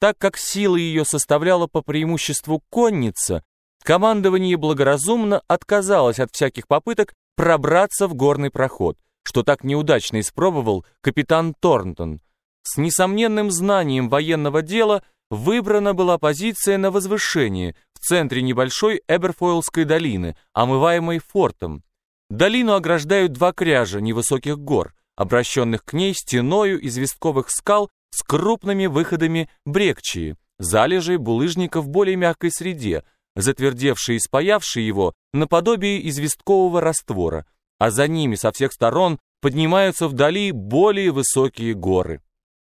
Так как сила ее составляла по преимуществу конница, командование благоразумно отказалось от всяких попыток пробраться в горный проход, что так неудачно испробовал капитан Торнтон. С несомненным знанием военного дела выбрана была позиция на возвышении в центре небольшой Эберфойлской долины, омываемой фортом. Долину ограждают два кряжа невысоких гор, обращенных к ней стеною известковых скал с крупными выходами брекчии, залежей булыжника в более мягкой среде, затвердевшие и спаявшие его наподобие известкового раствора, а за ними со всех сторон поднимаются вдали более высокие горы.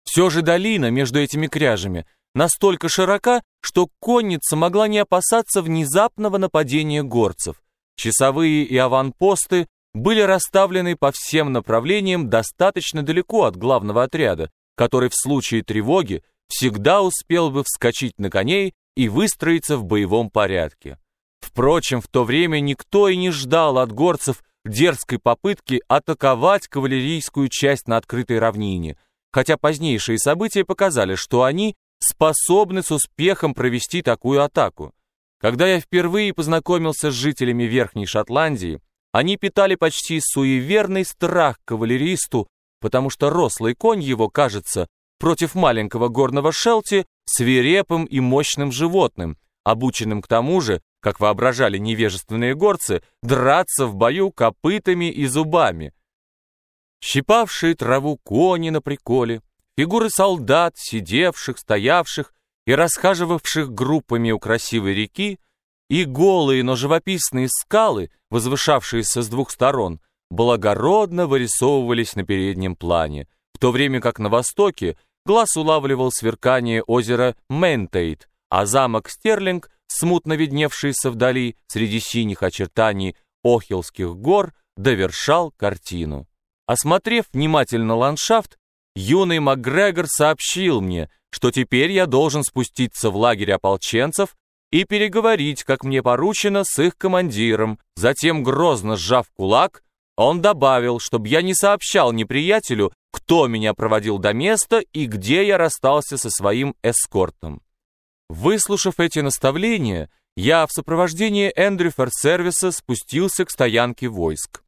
Все же долина между этими кряжами настолько широка, что конница могла не опасаться внезапного нападения горцев. Часовые и аванпосты были расставлены по всем направлениям достаточно далеко от главного отряда, который в случае тревоги всегда успел бы вскочить на коней и выстроиться в боевом порядке. Впрочем, в то время никто и не ждал от горцев дерзкой попытки атаковать кавалерийскую часть на открытой равнине, хотя позднейшие события показали, что они способны с успехом провести такую атаку. Когда я впервые познакомился с жителями Верхней Шотландии, они питали почти суеверный страх кавалеристу, потому что рослый конь его, кажется, против маленького горного шелти свирепым и мощным животным, обученным к тому же, как воображали невежественные горцы, драться в бою копытами и зубами. Щипавшие траву кони на приколе, фигуры солдат, сидевших, стоявших и расхаживавших группами у красивой реки, и голые, но живописные скалы, возвышавшиеся с двух сторон, благородно вырисовывались на переднем плане, в то время как на востоке глаз улавливал сверкание озера Ментейт, а замок Стерлинг, смутно видневшийся вдали среди синих очертаний Охилских гор, довершал картину. Осмотрев внимательно ландшафт, юный МакГрегор сообщил мне, что теперь я должен спуститься в лагерь ополченцев и переговорить, как мне поручено, с их командиром. Затем, грозно сжав кулак, он добавил, чтобы я не сообщал неприятелю, кто меня проводил до места и где я расстался со своим эскортом. Выслушав эти наставления, я в сопровождении Эндрю Ферсервиса спустился к стоянке войск.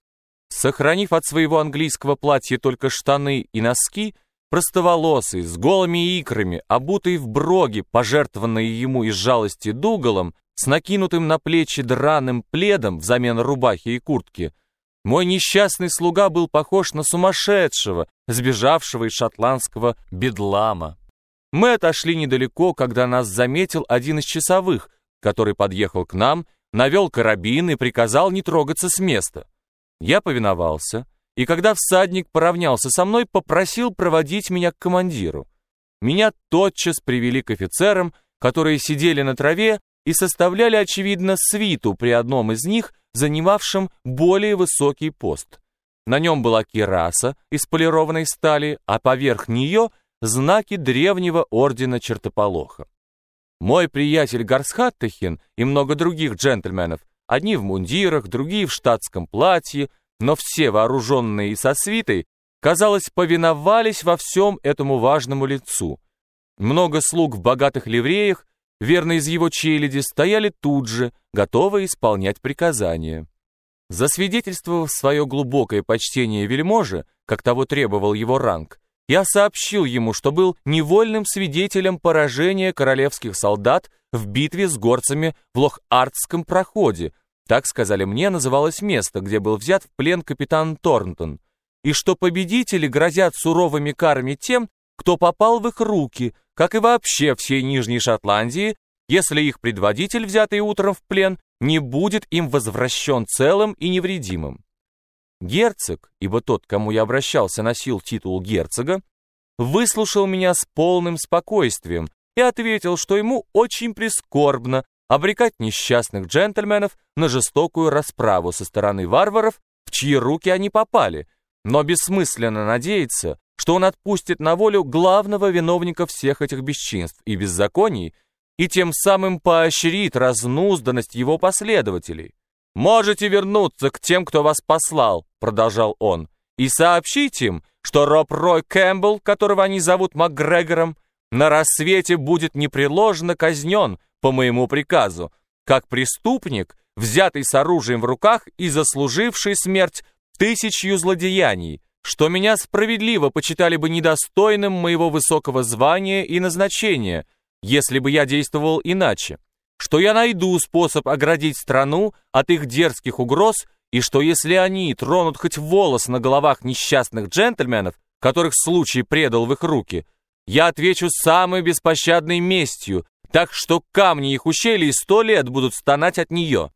Сохранив от своего английского платья только штаны и носки, простоволосый, с голыми икрами, обутый в броги, пожертвованные ему из жалости дугалом, с накинутым на плечи драным пледом взамен рубахи и куртки, мой несчастный слуга был похож на сумасшедшего, сбежавшего из шотландского бедлама. Мы отошли недалеко, когда нас заметил один из часовых, который подъехал к нам, навел карабин и приказал не трогаться с места. Я повиновался, и когда всадник поравнялся со мной, попросил проводить меня к командиру. Меня тотчас привели к офицерам, которые сидели на траве и составляли, очевидно, свиту при одном из них, занимавшем более высокий пост. На нем была кираса из полированной стали, а поверх нее знаки древнего ордена чертополоха. Мой приятель Гарсхаттехин и много других джентльменов, одни в мундирах, другие в штатском платье, но все вооруженные и со свитой, казалось, повиновались во всем этому важному лицу. Много слуг в богатых ливреях, верно из его челяди, стояли тут же, готовые исполнять приказания. Засвидетельствовав свое глубокое почтение вельможе, как того требовал его ранг, я сообщил ему, что был невольным свидетелем поражения королевских солдат в битве с горцами в Лох-Артском проходе, так сказали мне, называлось место, где был взят в плен капитан Торнтон, и что победители грозят суровыми карами тем, кто попал в их руки, как и вообще всей Нижней Шотландии, если их предводитель, взятый утром в плен, не будет им возвращен целым и невредимым. Герцог, ибо тот, кому я обращался, носил титул герцога, выслушал меня с полным спокойствием и ответил, что ему очень прискорбно обрекать несчастных джентльменов на жестокую расправу со стороны варваров, в чьи руки они попали, но бессмысленно надеяться, что он отпустит на волю главного виновника всех этих бесчинств и беззаконий, и тем самым поощрит разнузданность его последователей. «Можете вернуться к тем, кто вас послал», — продолжал он, «и сообщить им, что Роб Рой Кэмпбелл, которого они зовут МакГрегором, на рассвете будет непреложно казнен по моему приказу, как преступник, взятый с оружием в руках и заслуживший смерть тысячью злодеяний, что меня справедливо почитали бы недостойным моего высокого звания и назначения, если бы я действовал иначе, что я найду способ оградить страну от их дерзких угроз и что если они тронут хоть волос на головах несчастных джентльменов, которых случай предал в их руки, я отвечу самой беспощадной местью, так что камни их ущелий сто лет будут стонать от нее.